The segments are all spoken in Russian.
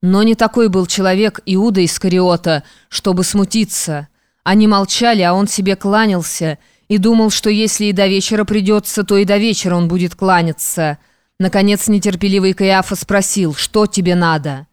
Но не такой был человек Иуда Искариота, чтобы смутиться. Они молчали, а он себе кланялся и думал, что если и до вечера придется, то и до вечера он будет кланяться. Наконец нетерпеливый Каиафа спросил, что тебе надо?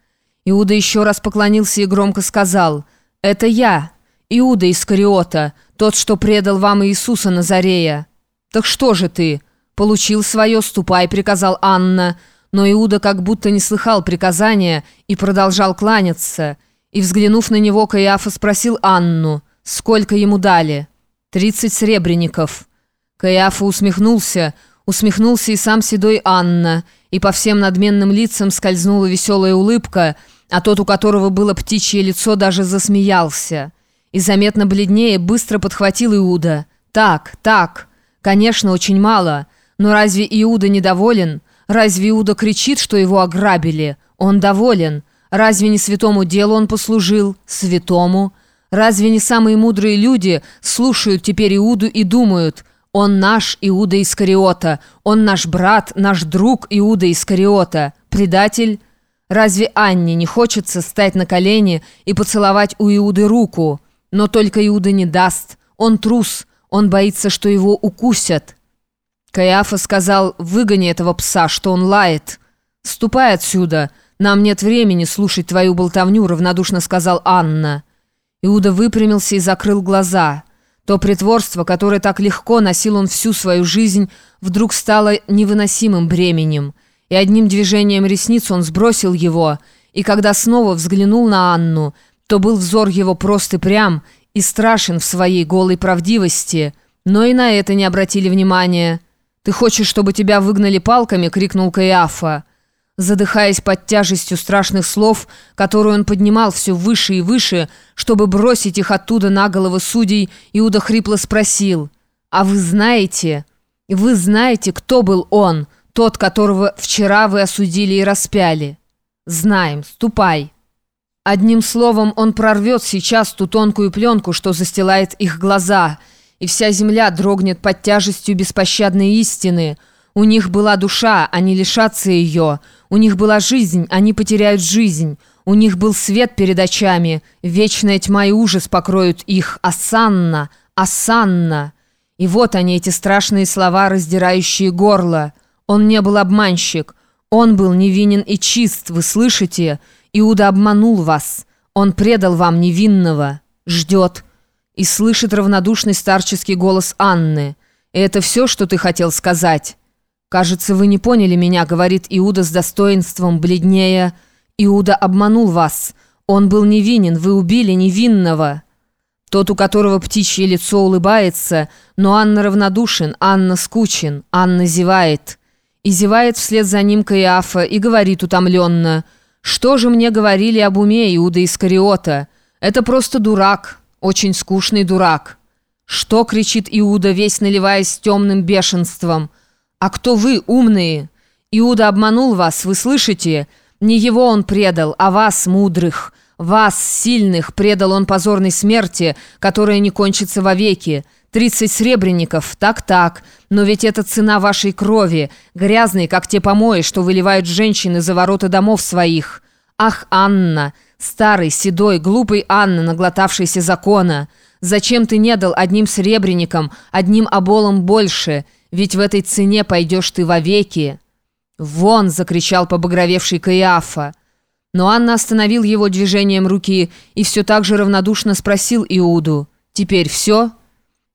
Иуда еще раз поклонился и громко сказал, «Это я, Иуда Искариота, тот, что предал вам Иисуса Назарея». «Так что же ты?» «Получил свое, ступай», — приказал Анна, — но Иуда как будто не слыхал приказания и продолжал кланяться. И, взглянув на него, Каиафа спросил Анну, сколько ему дали. «Тридцать сребреников». Каиафа усмехнулся, усмехнулся и сам седой Анна, и по всем надменным лицам скользнула веселая улыбка, а тот, у которого было птичье лицо, даже засмеялся. И заметно бледнее быстро подхватил Иуда. «Так, так, конечно, очень мало, но разве Иуда недоволен?» Разве Иуда кричит, что его ограбили? Он доволен. Разве не святому делу он послужил? Святому. Разве не самые мудрые люди слушают теперь Иуду и думают, он наш Иуда Искариота, он наш брат, наш друг Иуда Искариота, предатель? Разве Анне не хочется стать на колени и поцеловать у Иуды руку? Но только Иуда не даст. Он трус, он боится, что его укусят». Каиафа сказал, выгони этого пса, что он лает. «Ступай отсюда, нам нет времени слушать твою болтовню», равнодушно сказал Анна. Иуда выпрямился и закрыл глаза. То притворство, которое так легко носил он всю свою жизнь, вдруг стало невыносимым бременем. И одним движением ресниц он сбросил его, и когда снова взглянул на Анну, то был взор его прост и прям, и страшен в своей голой правдивости, но и на это не обратили внимания. «Ты хочешь, чтобы тебя выгнали палками?» — крикнул Каиафа. Задыхаясь под тяжестью страшных слов, которые он поднимал все выше и выше, чтобы бросить их оттуда на головы судей, Иуда хрипло спросил, «А вы знаете, вы знаете, кто был он, тот, которого вчера вы осудили и распяли?» «Знаем, ступай». Одним словом, он прорвет сейчас ту тонкую пленку, что застилает их глаза — и вся земля дрогнет под тяжестью беспощадной истины. У них была душа, они лишатся ее. У них была жизнь, они потеряют жизнь. У них был свет перед очами. Вечная тьма и ужас покроют их. Асанна! Асанна! И вот они, эти страшные слова, раздирающие горло. Он не был обманщик. Он был невинен и чист, вы слышите? Иуда обманул вас. Он предал вам невинного. Ждет и слышит равнодушный старческий голос Анны. «И это все, что ты хотел сказать?» «Кажется, вы не поняли меня», — говорит Иуда с достоинством, бледнее. «Иуда обманул вас. Он был невинен, вы убили невинного». Тот, у которого птичье лицо улыбается, но Анна равнодушен, Анна скучен, Анна зевает. И зевает вслед за ним Каиафа и говорит утомленно, «Что же мне говорили об уме Иуда Искариота? Это просто дурак». Очень скучный дурак. Что кричит Иуда, весь наливаясь темным бешенством? А кто вы, умные? Иуда обманул вас, вы слышите? Не его он предал, а вас, мудрых. Вас, сильных, предал он позорной смерти, которая не кончится вовеки. Тридцать сребреников, так-так, но ведь это цена вашей крови, грязной, как те помои, что выливают женщины за ворота домов своих. Ах, Анна, старый, седой, глупый Анна, наглотавшийся закона, зачем ты не дал одним сребреникам, одним оболом больше, ведь в этой цене пойдешь ты вовеки». «Вон!» — закричал побагровевший Каиафа. Но Анна остановил его движением руки и все так же равнодушно спросил Иуду. «Теперь все?»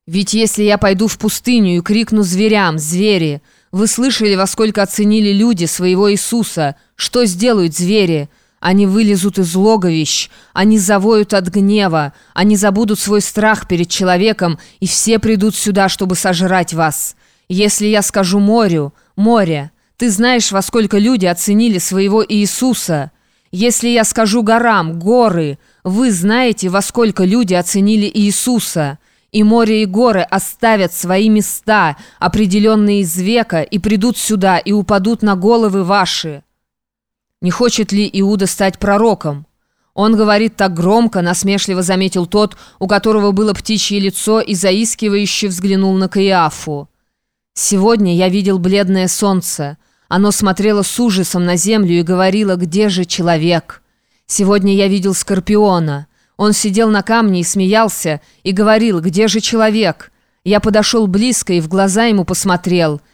«Ведь если я пойду в пустыню и крикну зверям, звери, вы слышали, во сколько оценили люди своего Иисуса? Что сделают звери?» Они вылезут из логовищ, они завоют от гнева, они забудут свой страх перед человеком, и все придут сюда, чтобы сожрать вас. Если я скажу морю, море, ты знаешь, во сколько люди оценили своего Иисуса. Если я скажу горам, горы, вы знаете, во сколько люди оценили Иисуса. И море и горы оставят свои места, определенные из века, и придут сюда, и упадут на головы ваши». Не хочет ли Иуда стать пророком? Он говорит так громко, насмешливо заметил тот, у которого было птичье лицо и заискивающе взглянул на Каиафу. «Сегодня я видел бледное солнце. Оно смотрело с ужасом на землю и говорило, где же человек?» Сегодня я видел Скорпиона. Он сидел на камне и смеялся, и говорил, где же человек? Я подошел близко и в глаза ему посмотрел.